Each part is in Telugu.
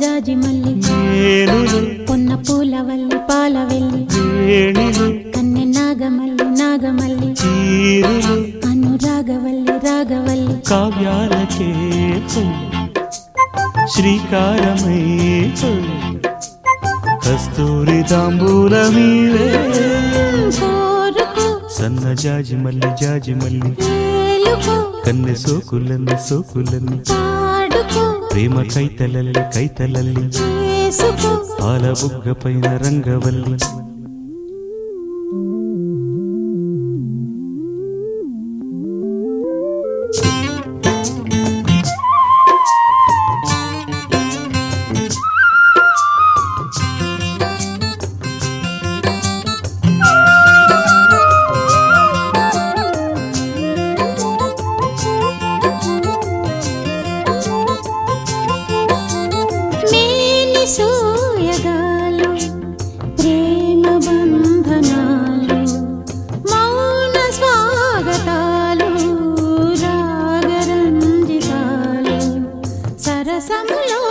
జాజి మల్లి పొన్న పూల వల్లి పాల వెళ్ళి అనురాగవల్లి రాగవల్లి కావ్యాలకే శ్రీకారమై కస్తూరి తాంబూలమీవే సన్న జాజి మల్లి జాజి మల్లి కన్నె సోకులన్ని సోకులన్ని. ప్రేమ కైతలల్లి కైతలల్లి. పాల బుగ్గ పైన రంగవల్లి. సరసములో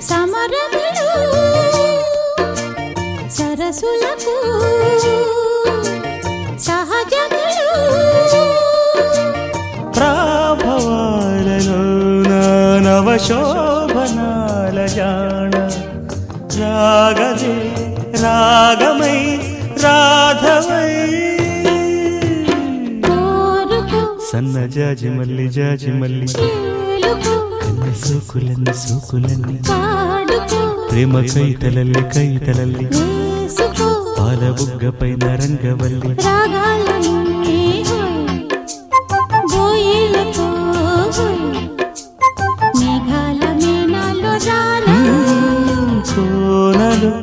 సమరములు సరసులకు సహజములు. ప్రాభవాలలో నవశోభనాల జాణ. రాగదే రాగమై రాధవై. సన్న జాజి మల్లి జాజి మల్లి. సోకులన్ని సోకులన్ని. ప్రేమ కైతలల్లి. కైతలల్లి పాల బుగ్గ పైన రంగవల్లి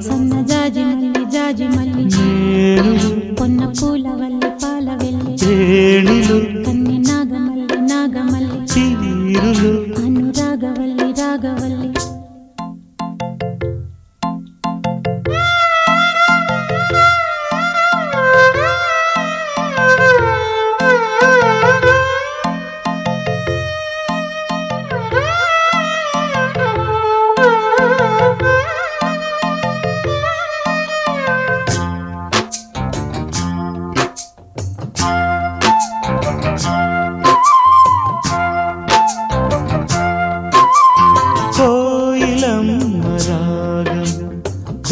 సన్న జాజి మల్లి జాజి మల్లి పొన్న పూల వల్లి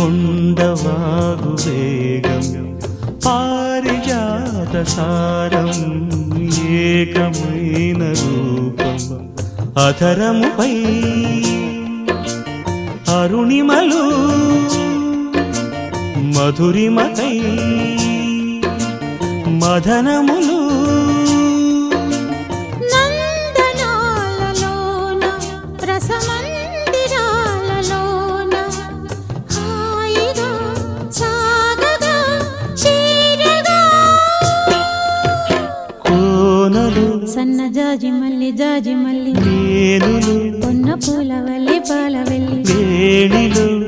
కొండవాగు వేగం పారిజాత సారం ఏకమైన రూపం అధరముపై అరుణిమలు మధురిమకై మదనములు సన్న జాజి మల్లి జాజి మల్లి. పొన్న పూల వల్లి పాల వెళ్ళి.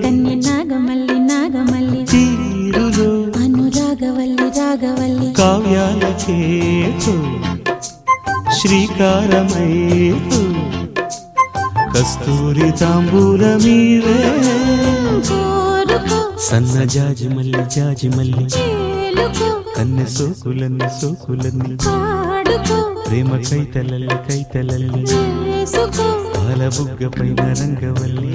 కన్య నాగమల్లి నాగమల్లి అనురాగవల్లి రాగవల్లి. కావ్యాలకే శ్రీకారమై కస్తూరి కోరుకో సన్న జాజి మల్లి జాజి మల్లి. కన్నె సోకులన్ని సోకులన్ని. ప్రేమ కైతలల్లి కైతలల్లి వేసుకో పాల బుగ్గ పైన రంగవల్లి.